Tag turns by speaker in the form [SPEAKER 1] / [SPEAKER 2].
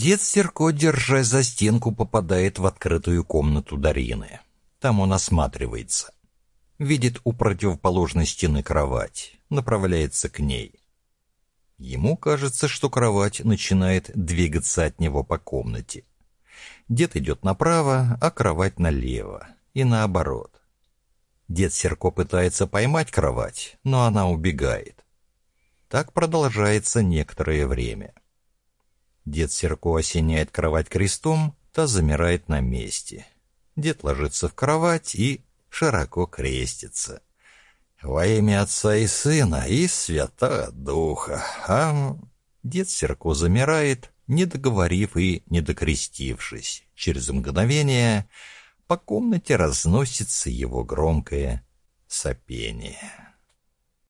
[SPEAKER 1] Дед Серко, держась за стенку, попадает в открытую комнату Дарины. Там он осматривается. Видит у противоположной стены кровать, направляется к ней. Ему кажется, что кровать начинает двигаться от него по комнате. Дед идет направо, а кровать налево, и наоборот. Дед Серко пытается поймать кровать, но она убегает. Так продолжается некоторое время. Дед Серко осеняет кровать крестом, та замирает на месте. Дед ложится в кровать и широко крестится. «Во имя Отца и Сына и Святого Духа!» А дед Серко замирает, не договорив и не докрестившись. Через мгновение по комнате разносится его громкое сопение.